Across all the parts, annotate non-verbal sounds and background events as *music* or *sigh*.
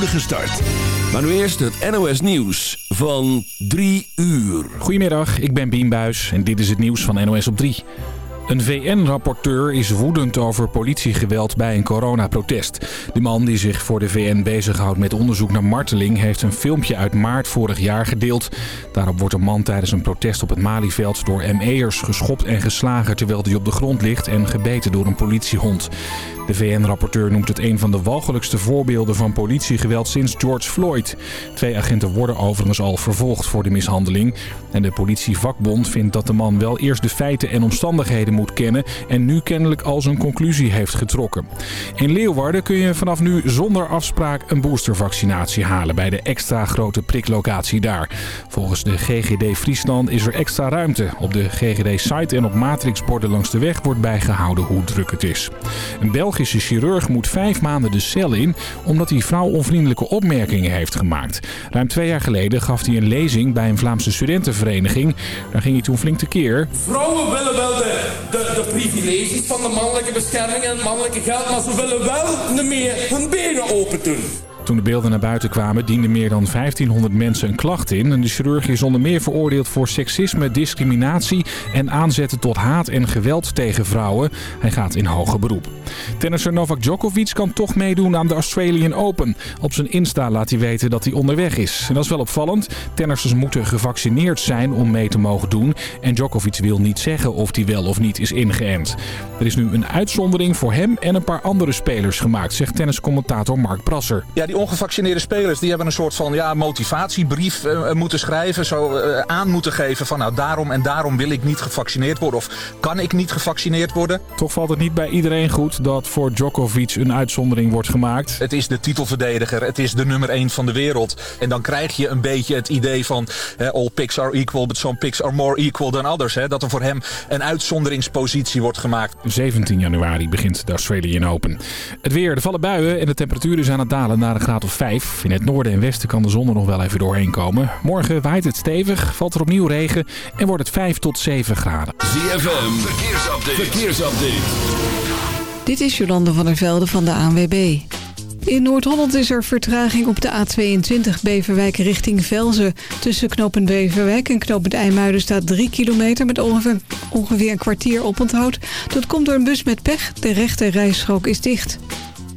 spoedige start. Maar nu eerst het NOS Nieuws van 3 uur. Goedemiddag, ik ben Bien Buijs en dit is het nieuws van NOS op 3. Een VN-rapporteur is woedend over politiegeweld bij een coronaprotest. De man die zich voor de VN bezighoudt met onderzoek naar marteling... heeft een filmpje uit maart vorig jaar gedeeld. Daarop wordt een man tijdens een protest op het Malieveld door ME'ers geschopt en geslagen... terwijl hij op de grond ligt en gebeten door een politiehond. De VN-rapporteur noemt het een van de walgelijkste voorbeelden van politiegeweld sinds George Floyd. Twee agenten worden overigens al vervolgd voor de mishandeling. En de politievakbond vindt dat de man wel eerst de feiten en omstandigheden kennen... en nu kennelijk al zijn conclusie heeft getrokken. In Leeuwarden kun je vanaf nu zonder afspraak een boostervaccinatie halen... bij de extra grote priklocatie daar. Volgens de GGD Friesland is er extra ruimte. Op de GGD-site en op matrixborden langs de weg wordt bijgehouden hoe druk het is. Een Belgische chirurg moet vijf maanden de cel in... omdat hij vrouwonvriendelijke opmerkingen heeft gemaakt. Ruim twee jaar geleden gaf hij een lezing bij een Vlaamse studentenvereniging. Daar ging hij toen flink tekeer. Vrouwen willen wel de, de privileges van de mannelijke bescherming en het mannelijke geld... maar ze willen wel niet meer hun benen open doen. Toen de beelden naar buiten kwamen dienden meer dan 1500 mensen een klacht in. En de chirurg is onder meer veroordeeld voor seksisme, discriminatie en aanzetten tot haat en geweld tegen vrouwen. Hij gaat in hoger beroep. Tennisser Novak Djokovic kan toch meedoen aan de Australian Open. Op zijn Insta laat hij weten dat hij onderweg is. En dat is wel opvallend. Tennissers moeten gevaccineerd zijn om mee te mogen doen. En Djokovic wil niet zeggen of hij wel of niet is ingeënt. Er is nu een uitzondering voor hem en een paar andere spelers gemaakt, zegt tenniscommentator Mark Brasser. Ja, ongevaccineerde spelers die hebben een soort van ja, motivatiebrief uh, moeten schrijven. Zo uh, aan moeten geven van nou daarom en daarom wil ik niet gevaccineerd worden. Of kan ik niet gevaccineerd worden. Toch valt het niet bij iedereen goed dat voor Djokovic een uitzondering wordt gemaakt. Het is de titelverdediger. Het is de nummer 1 van de wereld. En dan krijg je een beetje het idee van all pigs are equal, but some pigs are more equal than others. Hè? Dat er voor hem een uitzonderingspositie wordt gemaakt. 17 januari begint de Australian Open. Het weer, er vallen buien en de temperatuur is aan het dalen naar een graad of 5. In het noorden en westen kan de zon er nog wel even doorheen komen. Morgen waait het stevig, valt er opnieuw regen en wordt het 5 tot 7 graden. ZFM, verkeersupdate. verkeersupdate. Dit is Jolande van der Velde van de ANWB. In Noord-Holland is er vertraging op de A22 Beverwijk richting Velzen. Tussen knooppunt Beverwijk en knooppunt IJmuiden staat 3 kilometer... met ongeveer, ongeveer een kwartier oponthoud. Dat komt door een bus met pech. De rechte rijstrook is dicht.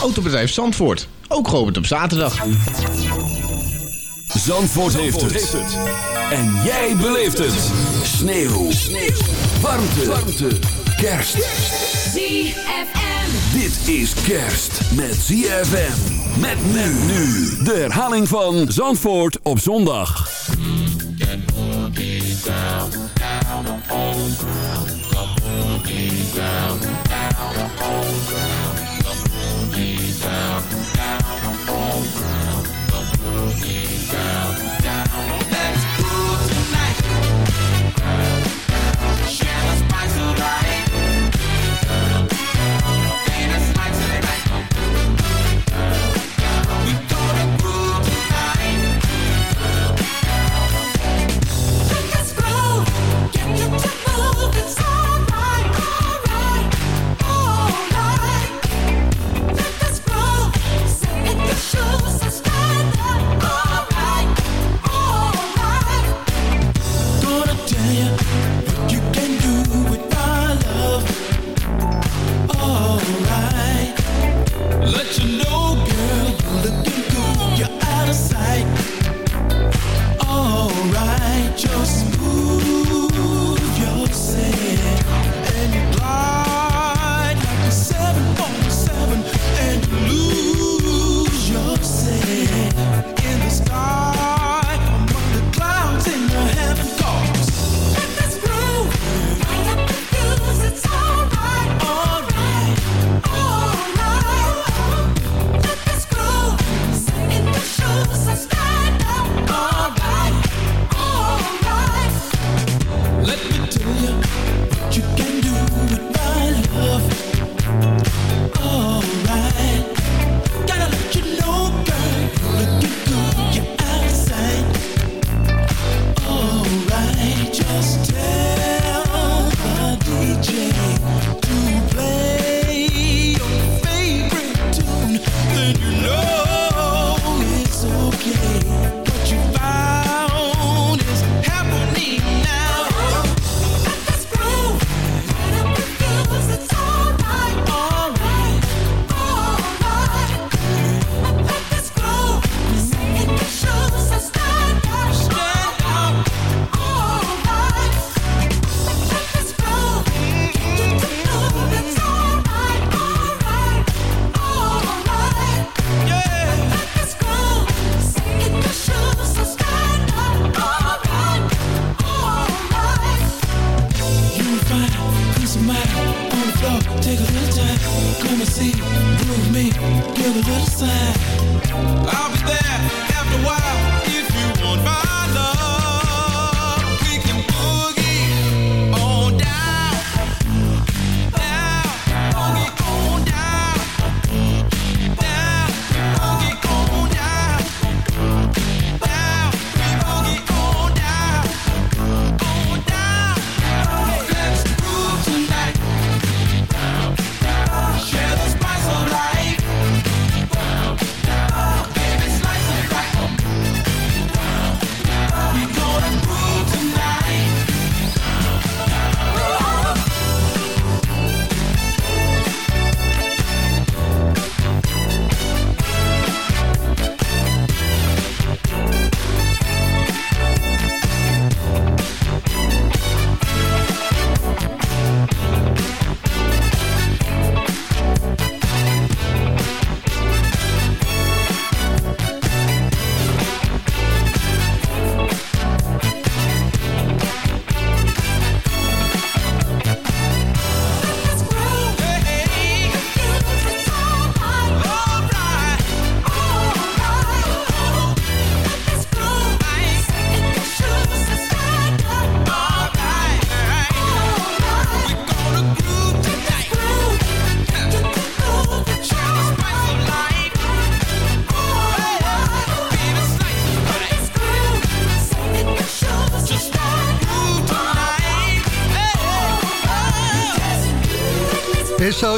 Autobedrijf Zandvoort, ook geopend op zaterdag. Zandvoort, heeft, het. En jij beleeft het. Sneeuw. Sneeuw. Warmte. Warmte. Kerst. ZFM. Dit is kerst met ZFM. Met men nu. De herhaling van Zandvoort op zondag. It's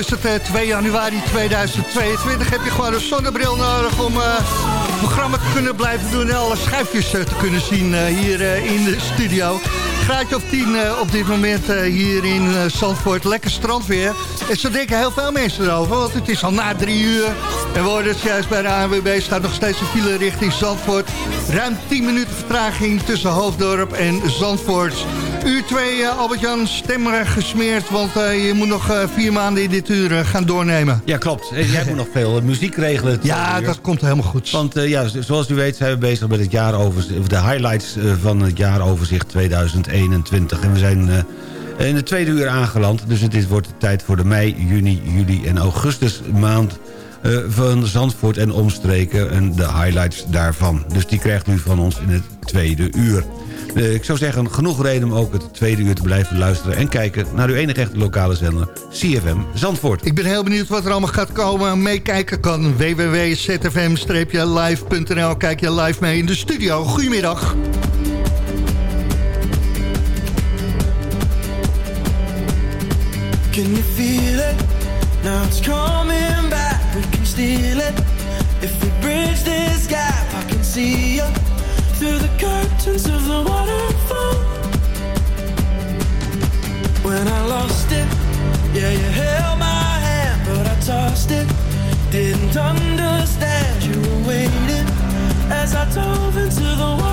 is het 2 eh, januari 2022. Heb je gewoon een zonnebril nodig om uh, programma te kunnen blijven doen... en alle schuifjes uh, te kunnen zien hier in de studio. Graadje of 10 op dit moment hier in Zandvoort. Lekker strandweer. En zo denken heel veel mensen erover, want het is al na drie uur. En we hoorden het juist bij de ANWB, staat nog steeds een file richting Zandvoort. Ruim 10 minuten vertraging tussen Hoofddorp en Zandvoort. Uur 2, uh, Albert-Jan, stemmer gesmeerd, want uh, je moet nog uh, vier maanden in dit uur gaan doornemen. Ja, klopt. Jij moet nog veel muziek regelen. Ja, dat komt helemaal goed. Want ja, zoals u weet zijn we bezig met het jaaroverzicht, de highlights van het jaaroverzicht 2021. En we zijn in de tweede uur aangeland, dus het is, wordt tijd voor de mei, juni, juli en augustus maand van Zandvoort en omstreken en de highlights daarvan. Dus die krijgt u van ons in het tweede uur. Uh, ik zou zeggen, genoeg reden om ook het tweede uur te blijven luisteren... en kijken naar uw enige echte lokale zender, CFM Zandvoort. Ik ben heel benieuwd wat er allemaal gaat komen. Meekijken kan www.zfm-live.nl. Kijk je live mee in de studio. Goedemiddag. Can you feel it? Now it's coming back. We can steal it. If we bridge this gap, I can see you. Through the curtains of the waterfall. When I lost it, yeah, you held my hand, but I tossed it. Didn't understand you were waiting as I dove into the waterfall.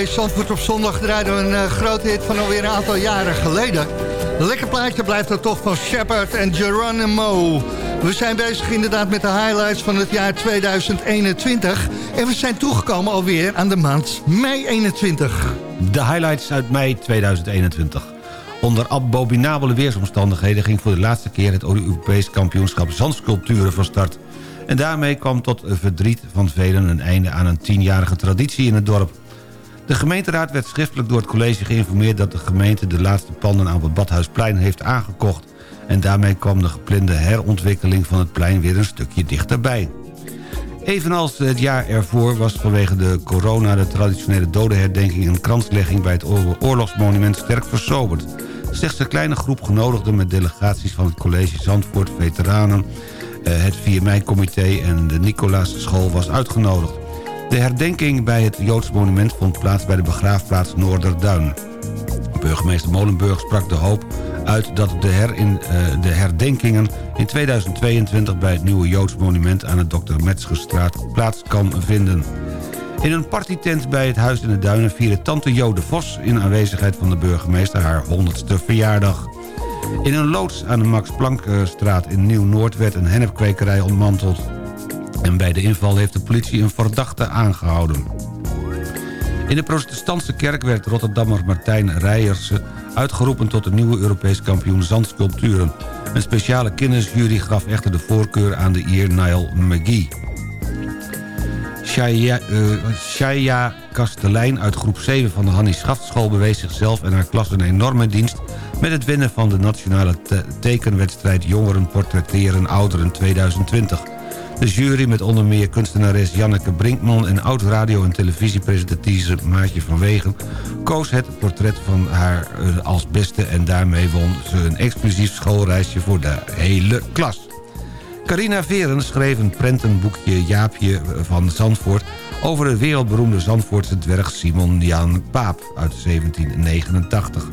Bij Zandvoort op zondag draaiden we een eh, grote hit van alweer een aantal jaren geleden. Lekker plaatje blijft er toch van Shepard en Geronimo. We zijn bezig inderdaad met de highlights van het jaar 2021. En we zijn toegekomen alweer aan de maand mei 21. De highlights uit mei 2021. Onder abominabele weersomstandigheden ging voor de laatste keer het Europees kampioenschap zandsculpturen van start. En daarmee kwam tot verdriet van velen een einde aan een tienjarige traditie in het dorp. De gemeenteraad werd schriftelijk door het college geïnformeerd... dat de gemeente de laatste panden aan het Badhuisplein heeft aangekocht. En daarmee kwam de geplande herontwikkeling van het plein weer een stukje dichterbij. Evenals het jaar ervoor was vanwege de corona... de traditionele dodenherdenking en kranslegging... bij het oor- oorlogsmonument sterk versoberd. Slechts een kleine groep genodigden met delegaties van het college Zandvoort... veteranen, eh, het 4 mei-comité en de Nicolaas School was uitgenodigd. De herdenking bij het Joods monument vond plaats bij de begraafplaats Noorderduin. Burgemeester Molenburg sprak de hoop uit dat de, herin, eh, de herdenkingen in 2022 bij het nieuwe Joods monument aan de Dr. Metzgerstraat plaats kan vinden. In een partytent bij het Huis in de Duinen vierde tante Jode Vos... in aanwezigheid van de burgemeester haar 100ste verjaardag. In een loods aan de Max Planckstraat in Nieuw-Noord werd een hennepkwekerij ontmanteld. En bij de inval heeft de politie een verdachte aangehouden. In de protestantse kerk werd Rotterdammer Martijn Rijersen... uitgeroepen tot de nieuwe Europees kampioen zandsculpturen. Een speciale kindersjury gaf echter de voorkeur aan de Ier Niall McGee. Shaya, Shaya Kastelein uit groep 7 van de Hannie Schaftschool... bewees zichzelf en haar klas een enorme dienst... met het winnen van de nationale te- tekenwedstrijd Jongeren Portretteren Ouderen 2020. De jury met onder meer kunstenares Janneke Brinkman... en oud-radio- en televisiepresentatrice Maatje van Wegen... koos het portret van haar eh, als beste... en daarmee won ze een exclusief schoolreisje voor de hele klas. Carina Veren schreef een prentenboekje Jaapje van Zandvoort... over de wereldberoemde Zandvoortse dwerg Simon Jan Paap uit 1789.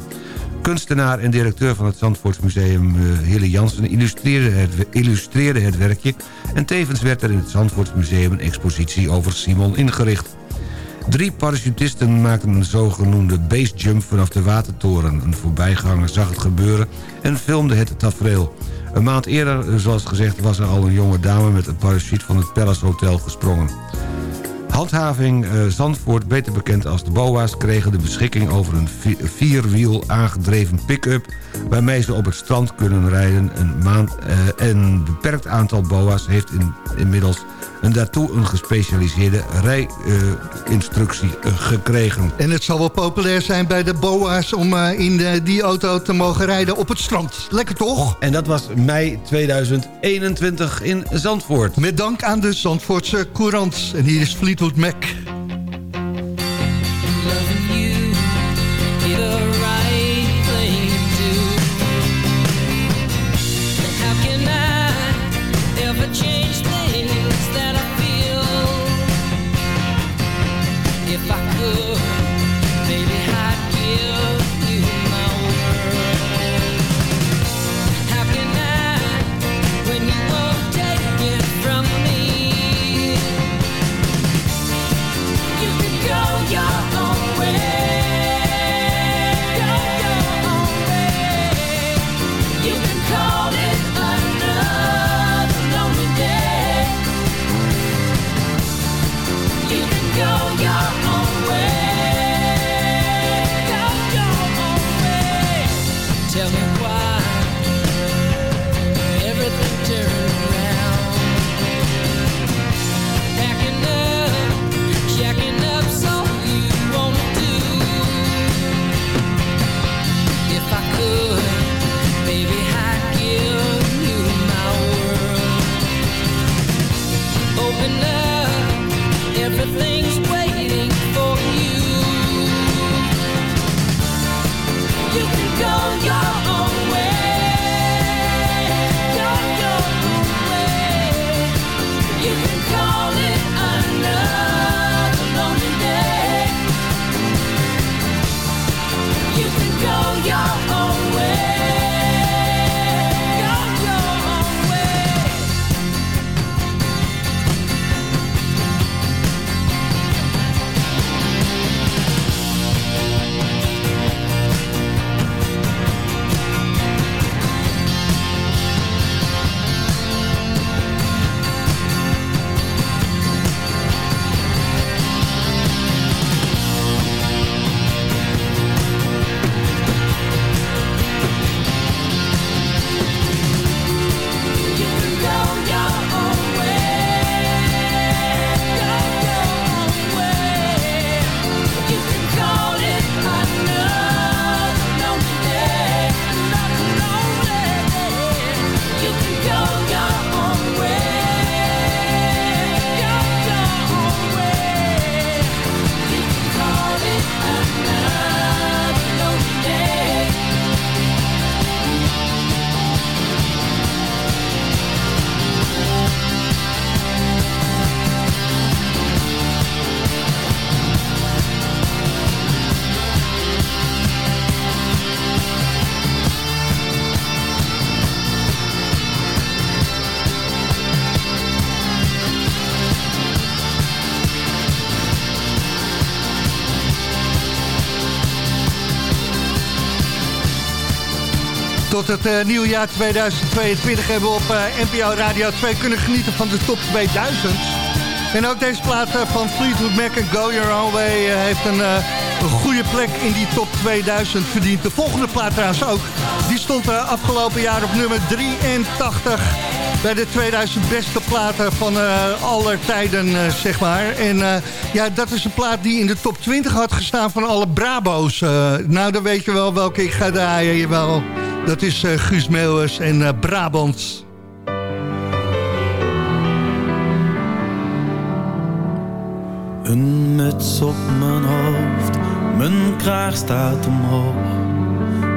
Kunstenaar en directeur van het Zandvoortsmuseum eh, Hille Jansen illustreerde het, illustreerde het werkje... en tevens werd er in het Zandvoortsmuseum een expositie over Simon ingericht. Drie parachutisten maakten een zogenoemde basejump vanaf de watertoren. Een voorbijganger zag het gebeuren en filmde het tafereel. Een maand eerder, zoals gezegd, was er al een jonge dame... met een parachute van het Palace Hotel gesprongen. Handhaving eh, Zandvoort, beter bekend als de BOA's... kregen de beschikking over een vi- vierwiel aangedreven pick-up... waarmee ze op het strand kunnen rijden. Een, maand, eh, een beperkt aantal BOA's heeft in, inmiddels... een daartoe een gespecialiseerde rijinstructie eh, gekregen. En het zal wel populair zijn bij de BOA's om in de, die auto te mogen rijden op het strand. Lekker toch? En dat was mei 2021 in Zandvoort. Met dank aan de Zandvoortse Courant. En hier is Fleetwood Fleetwood Mac. Tot het uh, nieuwe jaar 2022 hebben we op uh, NPO Radio 2 kunnen genieten van de top 2000. En ook deze plaat van Fleetwood Mac en Go Your Own Way heeft een, goede plek in die top 2000 verdiend. De volgende plaat trouwens ook. Die stond afgelopen jaar op nummer 83 bij de 2000 beste platen van uh, aller tijden, zeg maar. En ja, dat is een plaat die in de top 20 had gestaan van alle Brabo's. nou, dan weet je wel welke ik ga draaien. Wel. Dat is Guus Meeuwers en Brabants. Een muts op mijn hoofd, mijn kraag staat omhoog.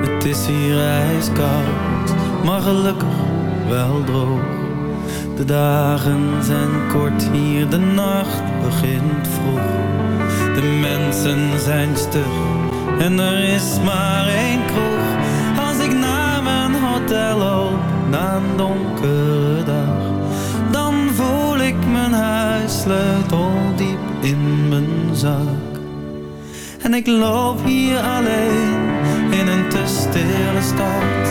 Het is hier ijskoud, maar gelukkig wel droog. De dagen zijn kort hier, de nacht begint vroeg. De mensen zijn stug en er is maar één kroeg. Hotel loop, na een donkere dag. Dan voel ik mijn huissleutel diep in mijn zak. En ik loop hier alleen in een te stille stad.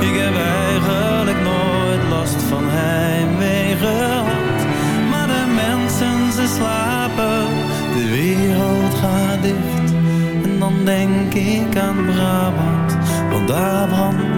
Ik heb eigenlijk nooit last van heimwee gehad. Maar de mensen ze slapen, de wereld gaat dicht. En dan denk ik aan Brabant, want daar brandt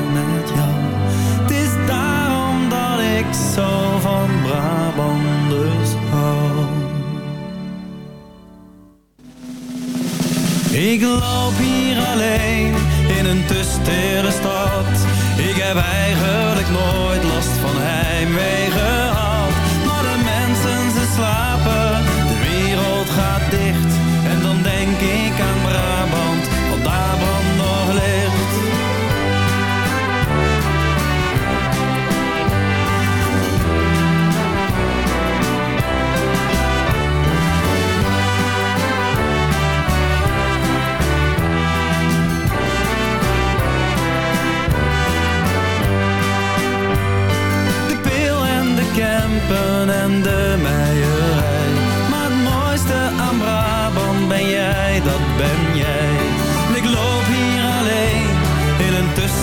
ik zo van Brabanders hou. Ik loop hier alleen in een te stad. Ik heb eigenlijk nooit last van heimwee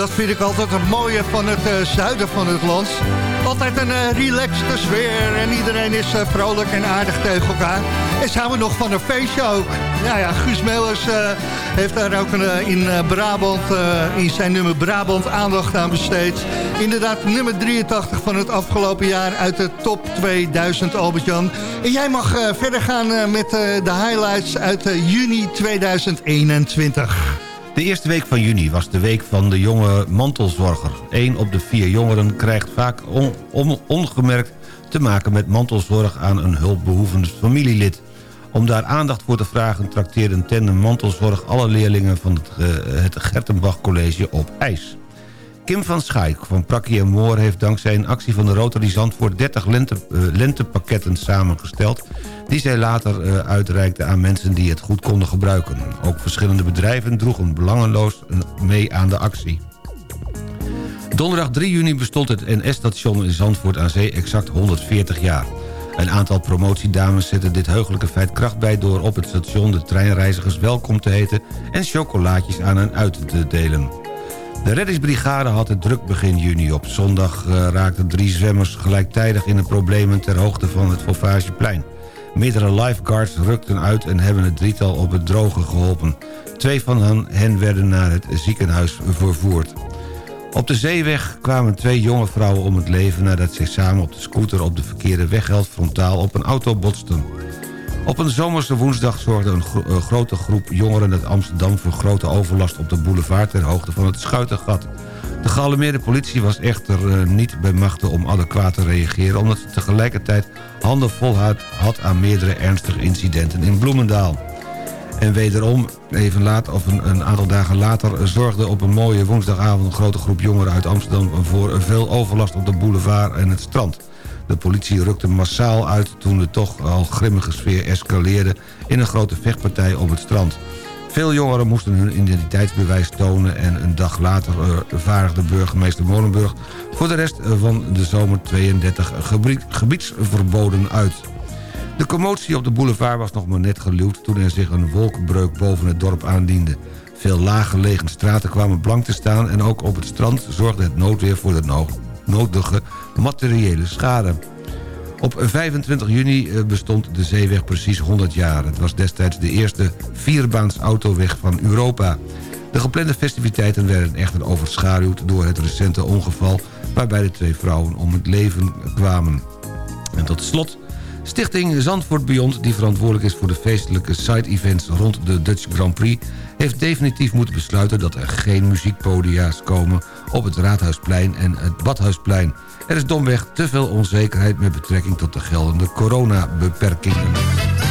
dat vind ik altijd het mooie van het uh, zuiden van het land. Altijd een uh, relaxte sfeer en iedereen is uh, vrolijk en aardig tegen elkaar. En we nog van een feestje ook. Nou ja, Guus Meulers heeft daar ook een, in Brabant, in zijn nummer Brabant aandacht aan besteed. Inderdaad, nummer 83 van het afgelopen jaar uit de top 2000, Albert-Jan. En jij mag verder gaan met de highlights uit juni 2021. De eerste week van juni was de week van de jonge mantelzorger. Eén op de vier jongeren krijgt vaak on, on, ongemerkt te maken met mantelzorg aan een hulpbehoevend familielid. Om daar aandacht voor te vragen trakteerde een mantelzorg alle leerlingen van het, uh, het Gertenbach College op ijs. Kim van Schaik van Prakkie Moor heeft dankzij een actie van de Rotary Zandvoort 30 lente, uh, lentepakketten samengesteld die zij later uh, uitreikte aan mensen die het goed konden gebruiken. Ook verschillende bedrijven droegen belangeloos mee aan de actie. Donderdag 3 juni bestond het NS-station in Zandvoort aan Zee exact 140 jaar. Een aantal promotiedames zetten dit heugelijke feit kracht bij... door op het station de treinreizigers welkom te heten... en chocolaatjes aan hen uit te delen. De reddingsbrigade had het druk begin juni. Op zondag uh, raakten drie zwemmers gelijktijdig in de problemen... ter hoogte van het Fauvageplein. Meerdere lifeguards rukten uit en hebben het drietal op het droge geholpen. Twee van hen werden naar het ziekenhuis vervoerd. Op de zeeweg kwamen twee jonge vrouwen om het leven... nadat zij samen op de scooter op de verkeerde wegheld frontaal op een auto botsten. Op een zomerse woensdag zorgde een, een grote groep jongeren uit Amsterdam... voor grote overlast op de boulevard ter hoogte van het Schuitengat. De gealarmeerde politie was echter uh, niet bij machten om adequaat te reageren... omdat ze tegelijkertijd handen vol had, aan meerdere ernstige incidenten in Bloemendaal. En wederom, even laat, of een, een, aantal dagen later... zorgde op een mooie woensdagavond een grote groep jongeren uit Amsterdam... voor veel overlast op de boulevard en het strand. De politie rukte massaal uit toen de toch al grimmige sfeer escaleerde... in een grote vechtpartij op het strand. Veel jongeren moesten hun identiteitsbewijs tonen... en een dag later uh, vaardigde burgemeester Molenburg... voor de rest van de zomer 32 gebiedsverboden uit. De commotie op de boulevard was nog maar net geluwd... toen er zich een wolkenbreuk boven het dorp aandiende. Veel laaggelegen straten kwamen blank te staan... en ook op het strand zorgde het noodweer voor de nodige materiële schade. Op 25 juni bestond de zeeweg precies 100 jaar. Het was destijds de eerste vierbaans autoweg van Europa. De geplande festiviteiten werden echter overschaduwd door het recente ongeval... waarbij de twee vrouwen om het leven kwamen. En tot slot Stichting Zandvoort Beyond, die verantwoordelijk is voor de feestelijke side-events rond de Dutch Grand Prix, heeft definitief moeten besluiten dat er geen muziekpodia's komen op het Raadhuisplein en het Badhuisplein. Er is domweg te veel onzekerheid met betrekking tot de geldende coronabeperkingen.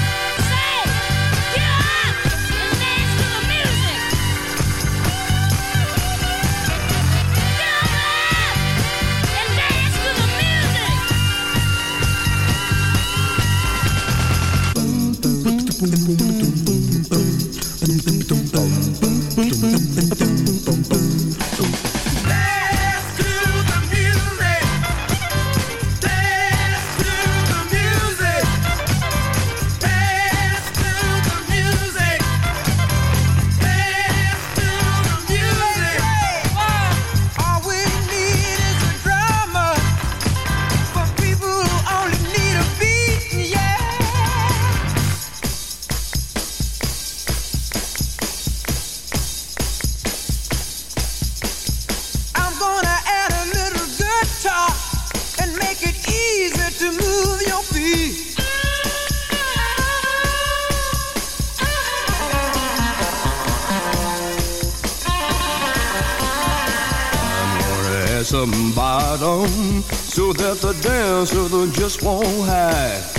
Some bottom so that the dancer just won't hide.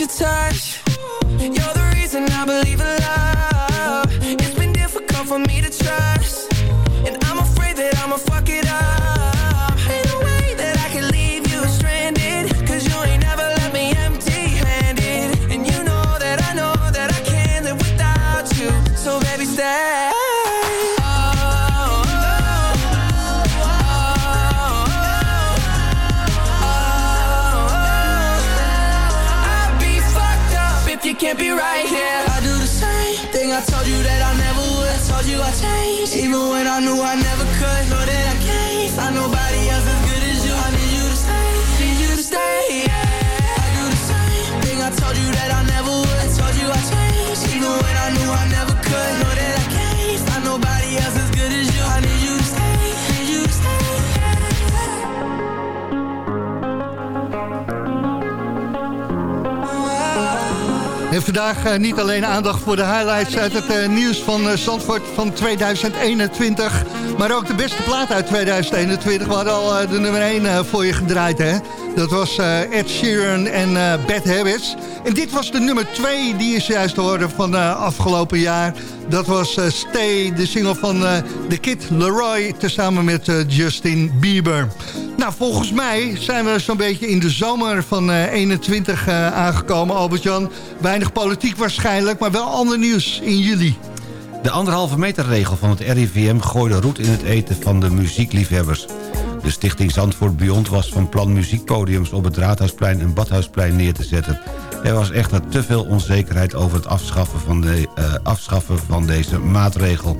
your touch. Vandaag eh, niet alleen aandacht voor de highlights uit het eh, nieuws van eh, Zandvoort van 2021... maar ook de beste plaat uit 2021. We hadden al de nummer 1 voor je gedraaid, hè? Dat was Ed Sheeran en Bad Habits. En dit was de nummer 2, die is juist te horen van afgelopen jaar. Dat was Stay, de single van The Kid Leroy... tezamen met Justin Bieber. Nou, volgens mij zijn we zo'n beetje in de zomer van eh 21 eh, aangekomen, Albert-Jan. Weinig politiek waarschijnlijk, maar wel ander nieuws in juli. De anderhalve meter regel van het RIVM gooide roet in het eten van de muziekliefhebbers. De stichting Zandvoort Beyond was van plan muziekpodiums op het Raadhuisplein en Badhuisplein neer te zetten. Er was echter te veel onzekerheid over het afschaffen van, de, eh, afschaffen van deze maatregel.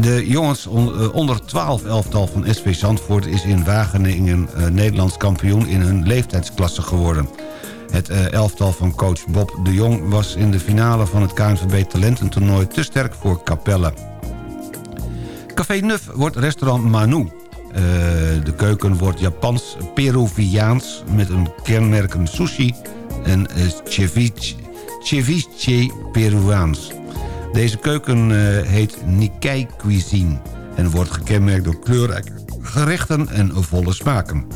De jongens on- eh, onder 12 elftal van SV Zandvoort is in Wageningen eh, Nederlands kampioen in hun leeftijdsklasse geworden. Het eh, elftal van coach Bob de Jong was in de finale van het KNVB talententoernooi te sterk voor Capelle. Café Nuf wordt restaurant Manu. De keuken wordt Japans, Peruviaans met een kenmerken sushi en ceviche, ceviche Peruaans. Deze keuken eh, heet Nikkei Cuisine en wordt gekenmerkt door kleurrijke gerechten en volle smaken.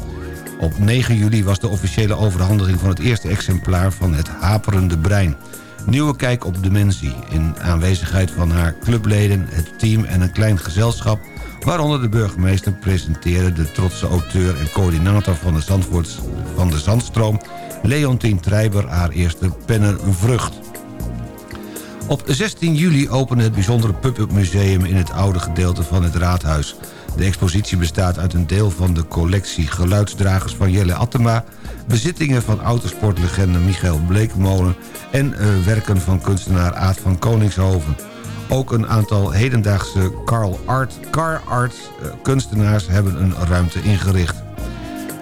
Op 9 juli was de officiële overhandiging van het eerste exemplaar van het Haperende Brein. Nieuwe kijk op dementie. In aanwezigheid van haar clubleden, het team en een klein gezelschap... waaronder de burgemeester presenteerde de trotse auteur en coördinator van de, van de Zandstroom... Leontien Treiber haar eerste pennenvrucht. Op 16 juli opende het bijzondere pub-up museum in het oude gedeelte van het raadhuis. De expositie bestaat uit een deel van de collectie geluidsdragers van Jelle Attema... bezittingen van autosportlegende Michael Bleekmolen... en eh, werken van kunstenaar Aad van Koningshoven. Ook een aantal hedendaagse Carl Art, car art eh, kunstenaars hebben een ruimte ingericht.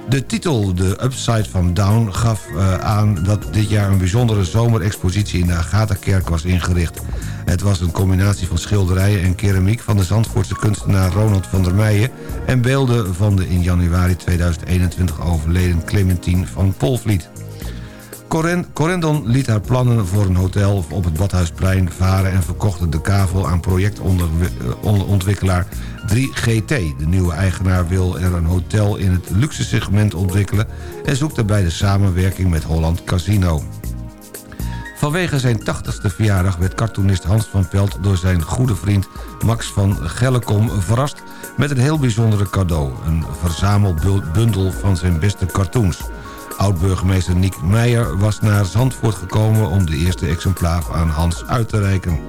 De titel, de Upside van Down, gaf eh, aan dat dit jaar een bijzondere zomerexpositie in de Agatha-kerk was ingericht. Het was een combinatie van schilderijen en keramiek van de Zandvoortse kunstenaar Ronald van der Meijen... en beelden van de in januari 2021 overleden Clementine van Polvliet. Corendon liet haar plannen voor een hotel op het Badhuisplein varen... en verkocht de kavel aan projectontwikkelaar 3GT. De nieuwe eigenaar wil er een hotel in het luxe segment ontwikkelen... en zoekt daarbij de samenwerking met Holland Casino. Vanwege zijn 80ste verjaardag werd cartoonist Hans van Pelt... door zijn goede vriend Max van Gellekom verrast met een heel bijzondere cadeau. Een verzamelbundel van zijn beste cartoons. Oud-burgemeester Niek Meijer was naar Zandvoort gekomen... om de eerste exemplaar aan Hans uit te reiken.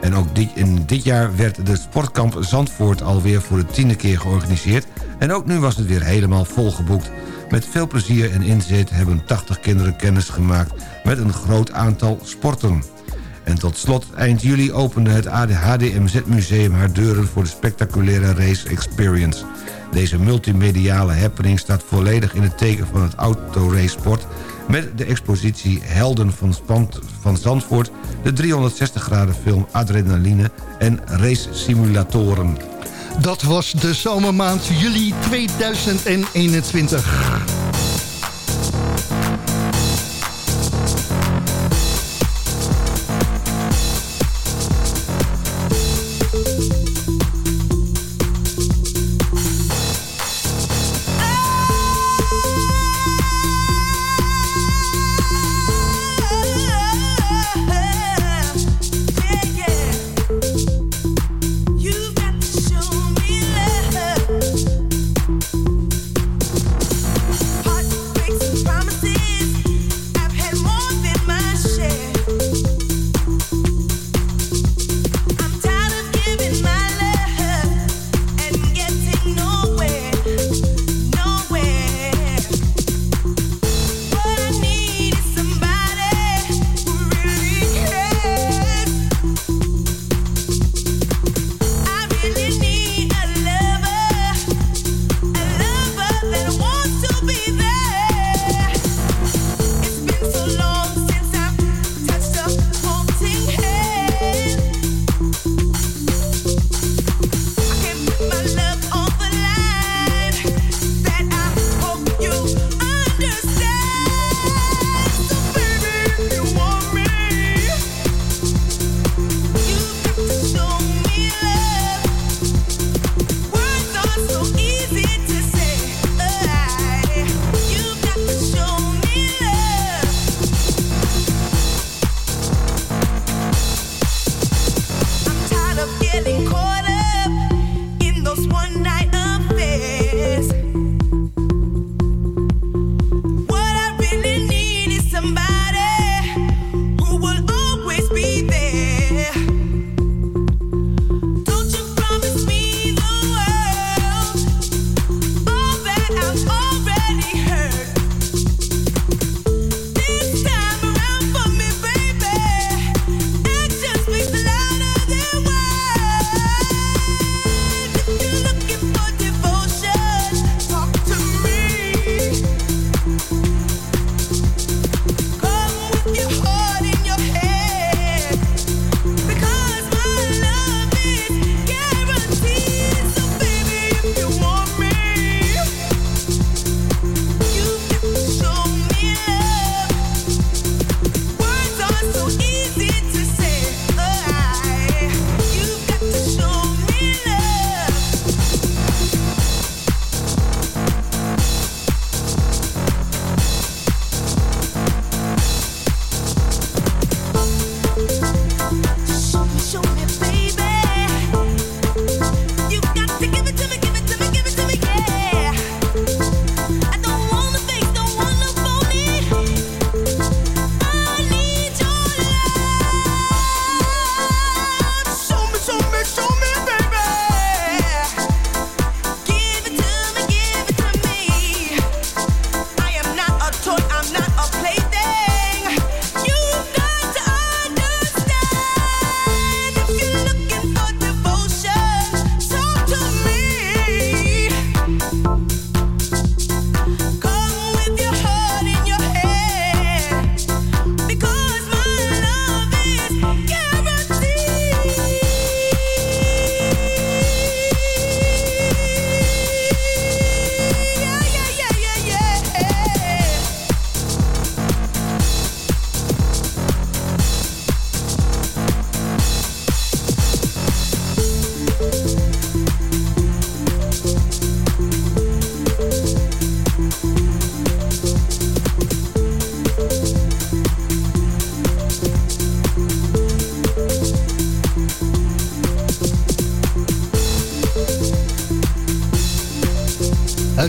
En ook dit, in dit jaar werd de sportkamp Zandvoort alweer voor de tiende keer georganiseerd... en ook nu was het weer helemaal volgeboekt. Met veel plezier en inzet hebben 80 kinderen kennis gemaakt met een groot aantal sporten. En tot slot, eind juli opende het HDMZ-museum haar deuren voor de spectaculaire Race Experience. Deze multimediale happening staat volledig in het teken van het autoracesport... met de expositie Helden van, van Zandvoort... de 360 graden film Adrenaline en race simulatoren. Dat was de zomermaand juli 2021.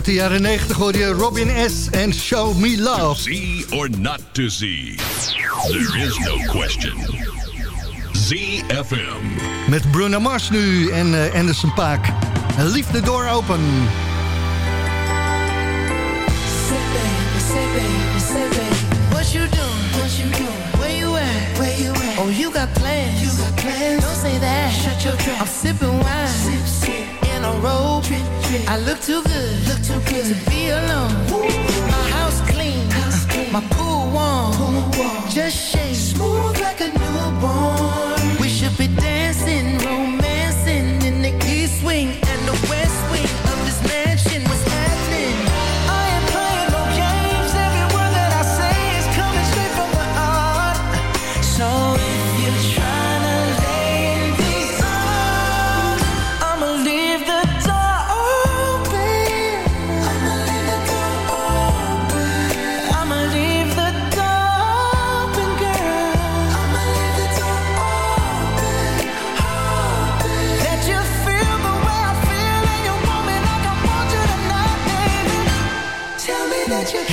De jaren 90 hoorde je Robin S. en Show Me Love. To see or not to see, there is no question. ZFM. Met Bruno Mars nu en uh, Anderson Paak. Leave the door open. What you doing? What you doing? Where you at? Where you at? Oh, you got plans? You got plans? Don't say that. Shut your trap. I'm sipping wine. Drip. I look too good. Look too good to be alone. My house clean. My pool warm. Just shake. Smooth like a newborn. We should be dancing, romancing in the east wing and the west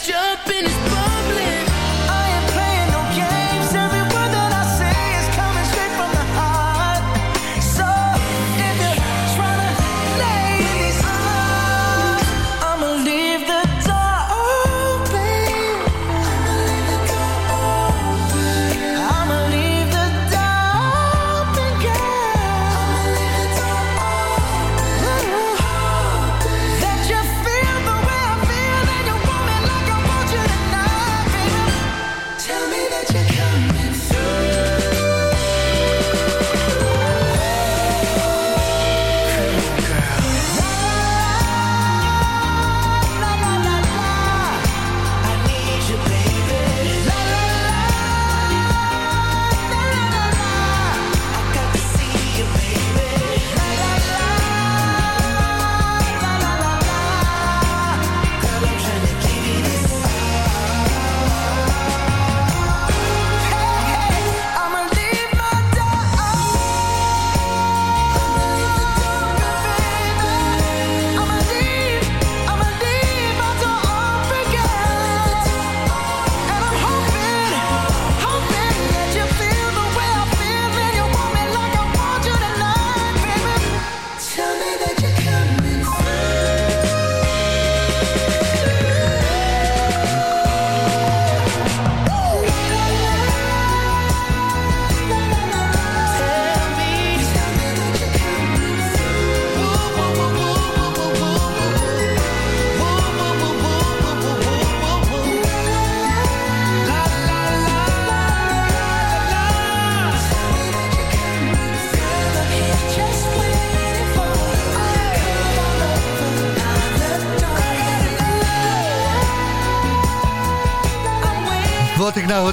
jumping, it's bubbling.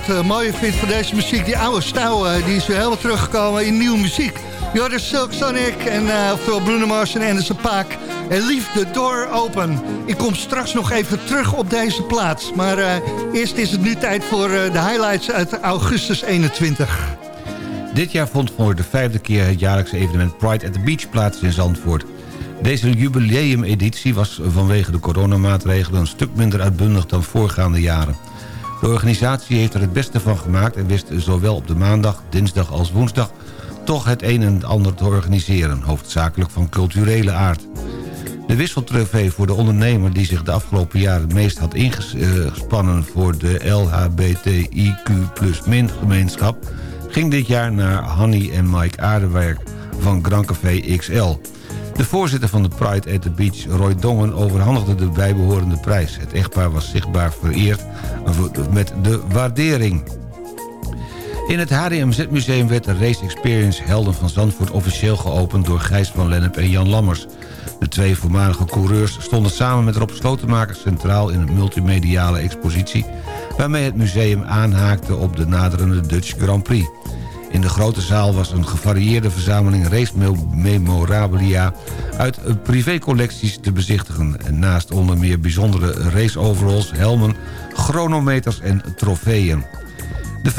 Eh, mooie vind van deze muziek, die oude stijl, eh, die is weer helemaal teruggekomen in nieuwe muziek. Hoort Silk Sonic en uh, oftewel Bruno Mars en Anderson Paak. En leave the door open. Ik kom straks nog even terug op deze plaats. Maar eerst is het nu tijd voor de highlights uit augustus 21. Dit jaar vond voor de vijfde keer het jaarlijkse evenement Pride at the Beach plaats in Zandvoort. Deze jubileumeditie was vanwege de coronamaatregelen een stuk minder uitbundig dan voorgaande jaren. De organisatie heeft er het beste van gemaakt en wist zowel op de maandag, dinsdag als woensdag toch het een en ander te organiseren, hoofdzakelijk van culturele aard. De wisseltrofee voor de ondernemer die zich de afgelopen jaren het meest had ingespannen voor de LHBTIQ gemeenschap ging dit jaar naar Hanny en Mike Aardewerk van Grand Café XL. De voorzitter van de Pride at the Beach, Roy Dongen, overhandigde de bijbehorende prijs. Het echtpaar was zichtbaar vereerd met de waardering. In het HDMZ-museum werd de Race Experience Helden van Zandvoort officieel geopend door Gijs van Lennep en Jan Lammers. De twee voormalige coureurs stonden samen met Rob Slotenmaker centraal in een multimediale expositie... waarmee het museum aanhaakte op de naderende Dutch Grand Prix. In de grote zaal was een gevarieerde verzameling race memorabilia... uit privécollecties te bezichtigen. En naast onder meer bijzondere race-overalls, helmen, chronometers en trofeeën. De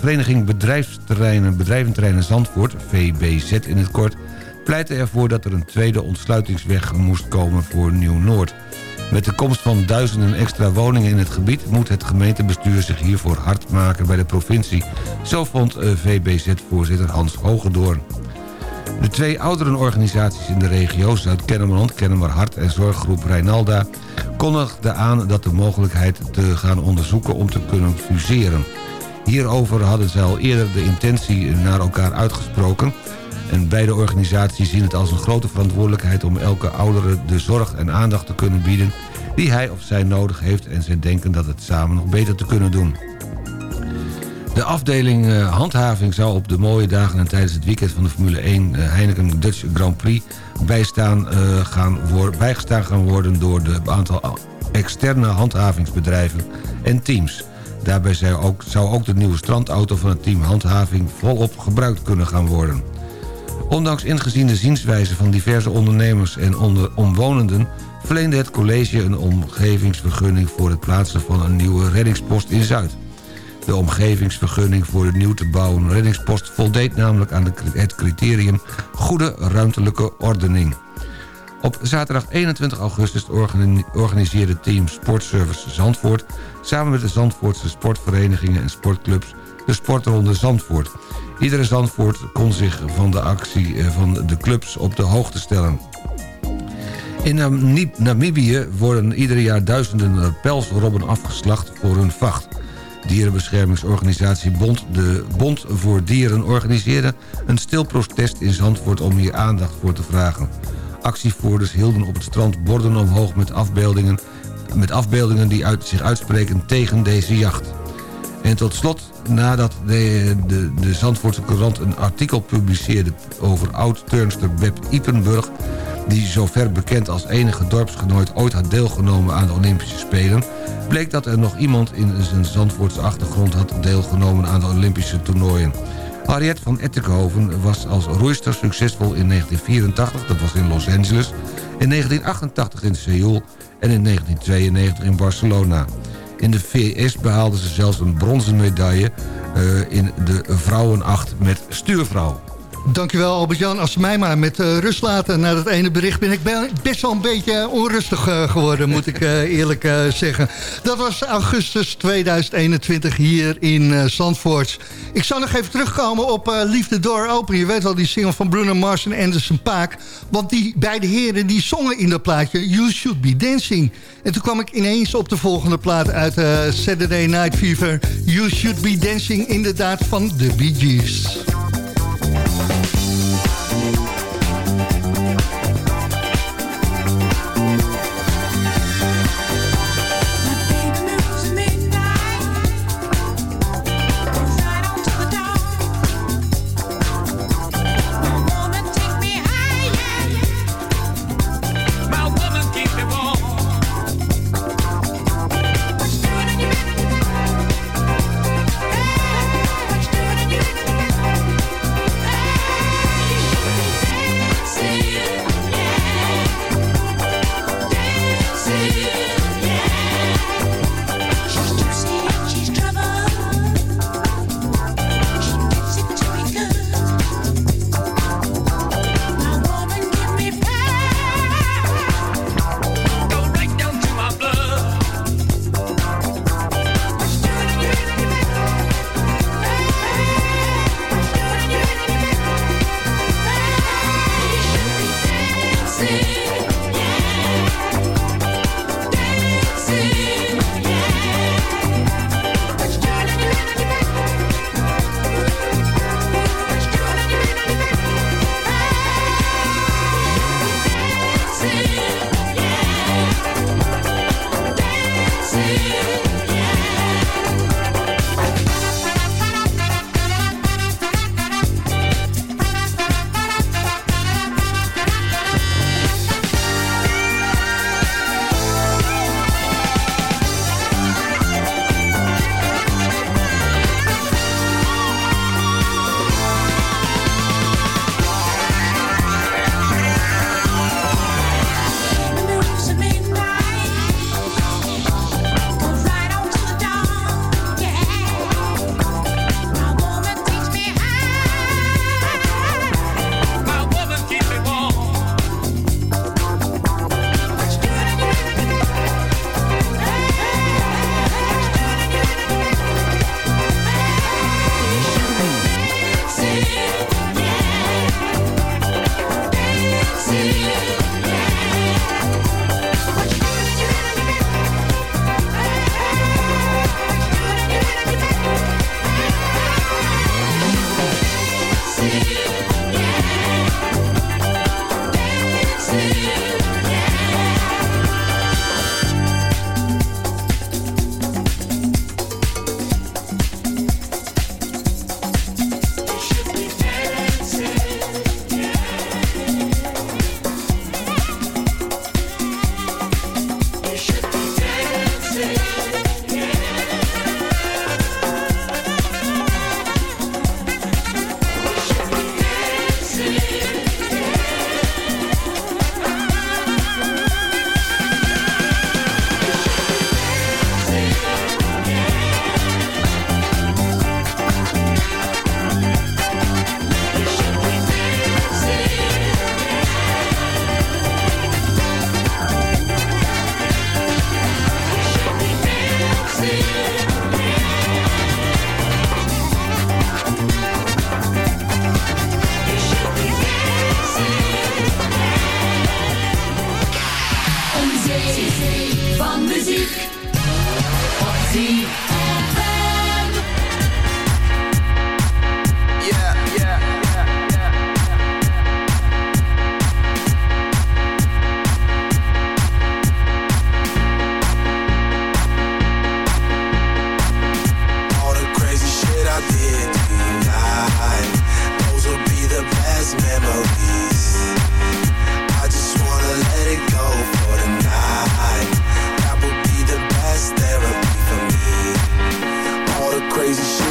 vereniging Bedrijfsterreinen, Bedrijventerreinen Zandvoort, VBZ in het kort... pleitte ervoor dat er een tweede ontsluitingsweg moest komen voor Nieuw-Noord... Met de komst van duizenden extra woningen in het gebied... moet het gemeentebestuur zich hiervoor hard maken bij de provincie. Zo vond eh, VBZ-voorzitter Hans Hogedoorn. De twee oudere organisaties in de regio, Zuid-Kennemerland, Kennemer Hart en Zorggroep Rijnalda... kondigden aan dat de mogelijkheid te gaan onderzoeken om te kunnen fuseren. Hierover hadden zij al eerder de intentie naar elkaar uitgesproken... En beide organisaties zien het als een grote verantwoordelijkheid... om elke oudere de zorg en aandacht te kunnen bieden... die hij of zij nodig heeft en zij denken dat het samen nog beter te kunnen doen. De afdeling uh, handhaving zou op de mooie dagen en tijdens het weekend van de Formule 1 uh, Heineken Dutch Grand Prix bijstaan, uh, gaan bijgestaan gaan worden door de aantal externe handhavingsbedrijven en teams. Daarbij zou ook, zou ook de nieuwe strandauto van het team handhaving volop gebruikt kunnen gaan worden. Ondanks ingeziende zienswijze van diverse ondernemers en omwonenden... verleende het college een omgevingsvergunning voor het plaatsen van een nieuwe reddingspost in Zuid. De omgevingsvergunning voor de nieuw te bouwen reddingspost voldeed namelijk aan het criterium goede ruimtelijke ordening. Op zaterdag 21 augustus organiseerde team Sportservice Zandvoort... samen met de Zandvoortse sportverenigingen en sportclubs de sportronde Zandvoort... Iedere Zandvoort kon zich van de actie eh, van de clubs op de hoogte stellen. In Namibië worden ieder jaar duizenden pelsrobben afgeslacht voor hun vacht. Dierenbeschermingsorganisatie Bond, de Bond voor Dieren organiseerde een stil protest in Zandvoort om hier aandacht voor te vragen. Actievoerders hielden op het strand borden omhoog met afbeeldingen, met afbeeldingen die uit, zich uitspreken tegen deze jacht. En tot slot, nadat de, de, de Zandvoortse Courant een artikel publiceerde... over oud-turnster Beb Ipenburg... die zover bekend als enige dorpsgenoot ooit had deelgenomen aan de Olympische Spelen... bleek dat er nog iemand in zijn Zandvoortse achtergrond had deelgenomen aan de Olympische toernooien. Harriet van Ettenhoven was als roeister succesvol in 1984, dat was in Los Angeles... in 1988 in Seoul en in 1992 in Barcelona... In de VS behaalde ze zelfs een bronzen medaille uh, in de vrouwenacht met stuurvrouw. Dankjewel Albert-Jan. Als ze mij maar met uh, rust laten na dat ene bericht... ben ik best wel een beetje onrustig uh, geworden, moet ik eerlijk zeggen. Dat was augustus 2021 hier in Zandvoort. Ik zal nog even terugkomen op Liefde Door Open. Je weet wel, die single van Bruno Mars en Anderson Paak. Want die beide heren die zongen in dat plaatje You Should Be Dancing. En toen kwam ik ineens op de volgende plaat uit Saturday Night Fever. You Should Be Dancing, inderdaad van de Bee Gees.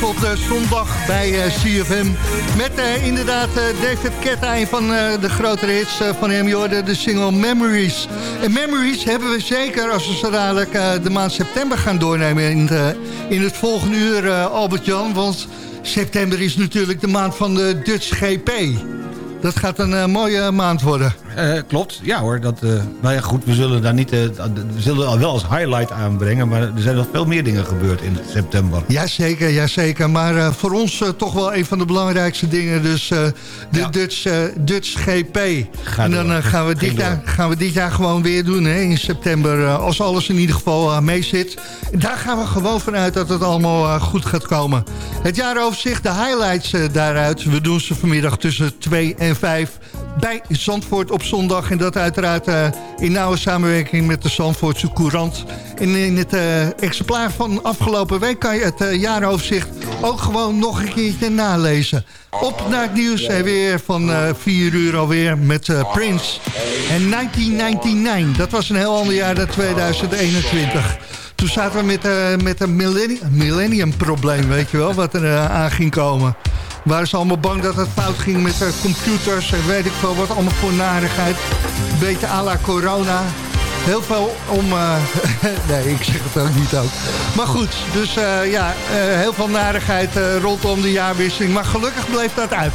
Lekker dansen op zondag bij eh, CFM. Met eh, inderdaad eh, David Ketta, een van eh, de grotere hits eh, van hem. Je de single Memories. En Memories hebben we zeker als we zo dadelijk eh, de maand september gaan doornemen... in, in het volgende uur, eh, Albert-Jan. Want september is natuurlijk de maand van de Dutch GP. Dat gaat een eh, mooie maand worden. Eh, klopt, ja hoor. Dat, eh nou ja, goed, we zullen daar niet... eh, we zullen al wel als highlight aanbrengen... maar er zijn nog veel meer dingen gebeurd in september. Jazeker, jazeker. Maar voor ons toch wel een van de belangrijkste dingen. Dus de Dutch, eh, Dutch GP. en dan gaan, we dit jaar, gaan we dit jaar gewoon weer doen hè, in september. als alles in ieder geval mee zit. Daar gaan we gewoon vanuit dat het allemaal goed gaat komen. Het jaaroverzicht, de highlights daaruit. We doen ze vanmiddag tussen 2 en 5 bij Zandvoort op zondag. En dat uiteraard eh, in nauwe samenwerking met de Zandvoortse Courant. En in het eh, exemplaar van afgelopen week kan je het eh, jaaroverzicht ook gewoon nog een keertje nalezen. Op naar het nieuws en weer van eh 4 uur alweer met Prince. En 1999, dat was een heel ander jaar dan 2021. Toen zaten we met, met een millennium, millennium probleem, weet je wel, wat er aan ging komen. Waren ze allemaal bang dat het fout ging met computers en weet ik veel wat allemaal voor narigheid. Beetje à la corona. Heel veel om... eh, *laughs* nee, ik zeg het ook niet ook. Maar goed, dus eh, ja, eh, heel veel narigheid rondom de jaarwisseling. Maar gelukkig bleef dat uit.